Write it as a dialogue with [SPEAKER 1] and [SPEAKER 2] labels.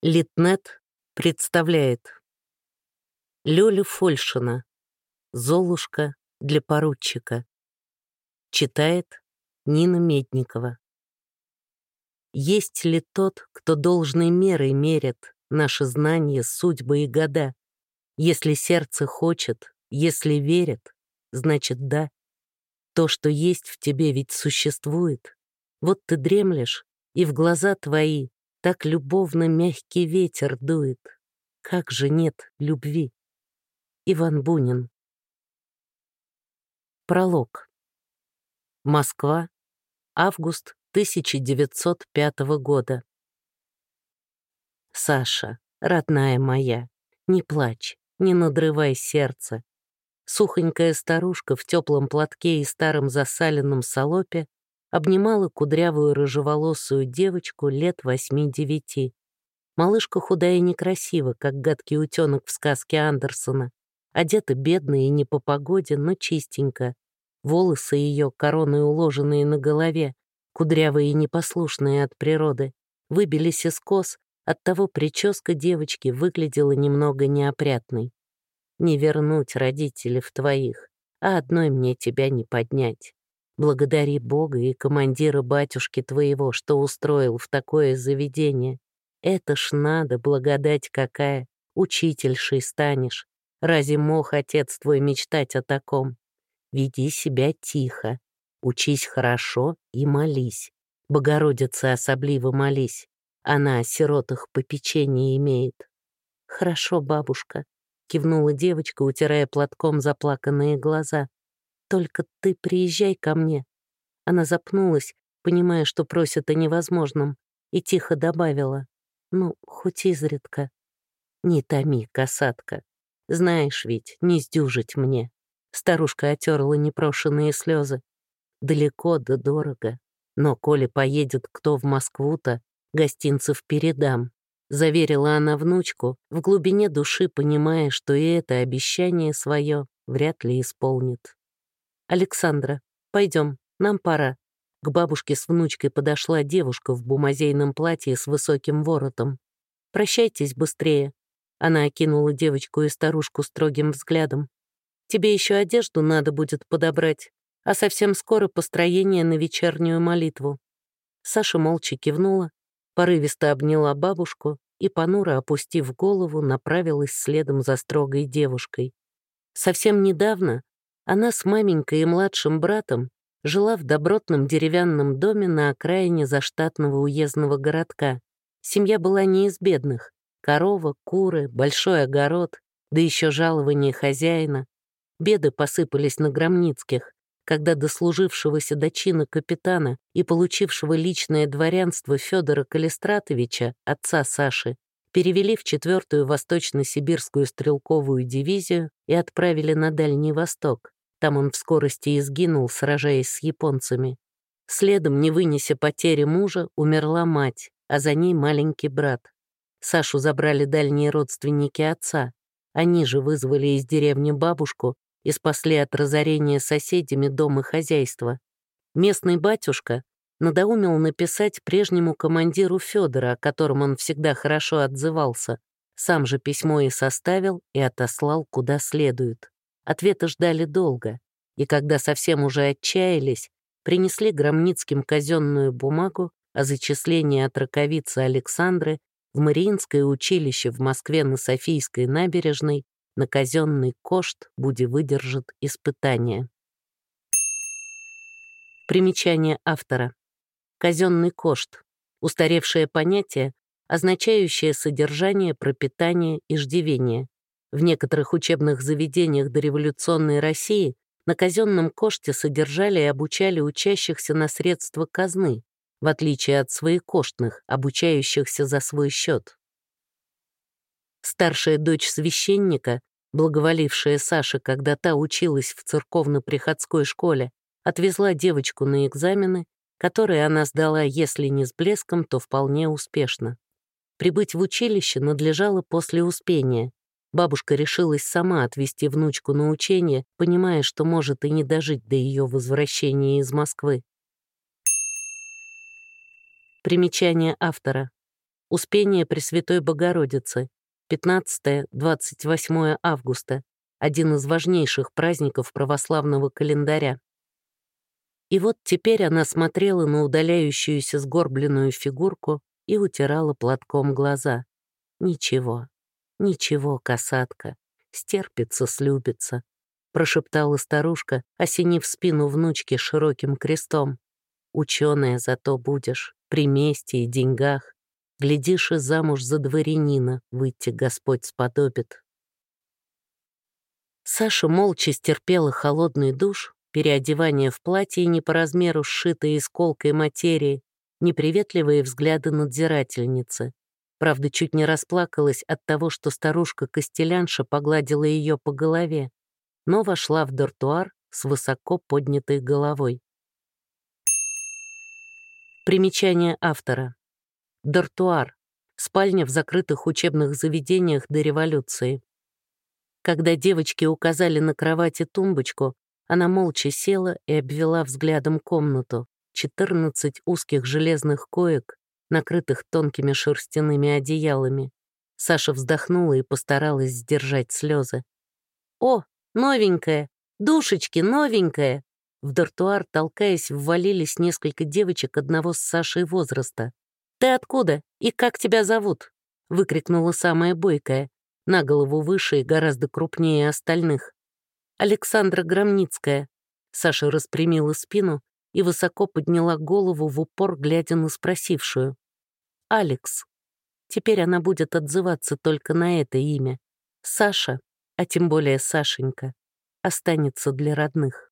[SPEAKER 1] Литнет представляет Лёля Фольшина «Золушка для поручика» Читает Нина Медникова Есть ли тот, кто должной мерой мерит Наши знания, судьбы и года? Если сердце хочет, если верит, значит да. То, что есть в тебе, ведь существует. Вот ты дремлешь, и в глаза твои так любовно мягкий ветер дует. Как же нет любви? Иван Бунин. Пролог. Москва. Август 1905 года. Саша, родная моя, не плачь, не надрывай сердце. Сухонькая старушка в теплом платке и старом засаленном салопе обнимала кудрявую рыжеволосую девочку лет восьми-девяти. Малышка худая и некрасива, как гадкий утенок в сказке Андерсона. Одета бедно и не по погоде, но чистенько. Волосы ее, короной уложенные на голове, кудрявые и непослушные от природы, выбились из кос, оттого прическа девочки выглядела немного неопрятной. Не вернуть родителей в твоих, а одной мне тебя не поднять. Благодари Бога и командира батюшки твоего, что устроил в такое заведение. Это ж надо, благодать какая, учительшей станешь. Разве мог отец твой мечтать о таком? Веди себя тихо, учись хорошо и молись. Богородице особливо молись. Она о сиротах попечение имеет. «Хорошо, бабушка», — кивнула девочка, утирая платком заплаканные глаза. Только ты приезжай ко мне». Она запнулась, понимая, что просит о невозможном, и тихо добавила. «Ну, хоть изредка». «Не томи, касатка. Знаешь ведь, не сдюжить мне». Старушка отерла непрошенные слезы. «Далеко да дорого. Но коли поедет кто в Москву-то, гостинцев передам». Заверила она внучку, в глубине души понимая, что и это обещание свое вряд ли исполнит. «Александра, пойдем, нам пора». К бабушке с внучкой подошла девушка в бумазейном платье с высоким воротом. «Прощайтесь быстрее». Она окинула девочку и старушку строгим взглядом. «Тебе еще одежду надо будет подобрать, а совсем скоро построение на вечернюю молитву». Саша молча кивнула, порывисто обняла бабушку и, понуро опустив голову, направилась следом за строгой девушкой. Совсем недавно она с маменькой и младшим братом жила в добротном деревянном доме на окраине заштатного уездного городка. Семья была не из бедных. Корова, куры, большой огород, да еще жалование хозяина. Беды посыпались на Громницких, когда дослужившегося до чина капитана и получившего личное дворянство Федора Калистратовича, отца Саши, перевели в четвертую Восточно-Сибирскую стрелковую дивизию и отправили на Дальний Восток. Там он в скорости изгинул, сражаясь с японцами. Следом, не вынеся потери мужа, умерла мать, а за ней маленький брат. Сашу забрали дальние родственники отца. Они же вызвали из деревни бабушку и спасли от разорения соседями дом и хозяйство. Местный батюшка надоумил написать прежнему командиру Федора, о котором он всегда хорошо отзывался. Сам же письмо и составил, и отослал куда следует. Ответа ждали долго, и когда совсем уже отчаялись, принесли Громницким казенную бумагу о зачислении от раковицы Александры в Мариинское училище в Москве на Софийской набережной на казенный кошт буде выдержит испытание. Примечание автора. Казенный кошт — устаревшее понятие, означающее содержание, пропитание, иждивение. В некоторых учебных заведениях дореволюционной России на казенном коште содержали и обучали учащихся на средства казны, в отличие от своекоштных, обучающихся за свой счет. Старшая дочь священника, благоволившая Саше, когда та училась в церковно-приходской школе, отвезла девочку на экзамены, которые она сдала, если не с блеском, то вполне успешно. Прибыть в училище надлежало после успения, Бабушка решилась сама отвезти внучку на учение, понимая, что может и не дожить до ее возвращения из Москвы. Примечание автора. Успение Пресвятой Богородицы, 15-28 августа, один из важнейших праздников православного календаря. И вот теперь она смотрела на удаляющуюся сгорбленную фигурку и утирала платком глаза. Ничего, ничего, касатка, стерпится, слюбится, прошептала старушка, осенив спину внучки широким крестом. Ученая зато будешь, при месте и деньгах. Глядишь, и замуж за дворянина выйти Господь сподобит. Саша молча стерпела холодный душ, переодевание в платье не по размеру сшитое из колкой материи, неприветливые взгляды надзирательницы. Правда, чуть не расплакалась от того, что старушка-костелянша погладила ее по голове, но вошла в дартуар с высоко поднятой головой. Примечание автора. Дартуар. Спальня в закрытых учебных заведениях до революции. Когда девочки указали на кровати тумбочку, она молча села и обвела взглядом комнату. 14 узких железных коек, накрытых тонкими шерстяными одеялами. Саша вздохнула и постаралась сдержать слезы. «О, новенькая! Душечки, новенькая!» В дартуар, толкаясь, ввалились несколько девочек одного с Сашей возраста. «Ты откуда? И как тебя зовут?» — выкрикнула самая бойкая, на голову выше и гораздо крупнее остальных. «Александра Громницкая». Саша распрямила спину и высоко подняла голову в упор, глядя на спросившую. «Алекс». Теперь она будет отзываться только на это имя. Саша, а тем более Сашенька, останется для родных.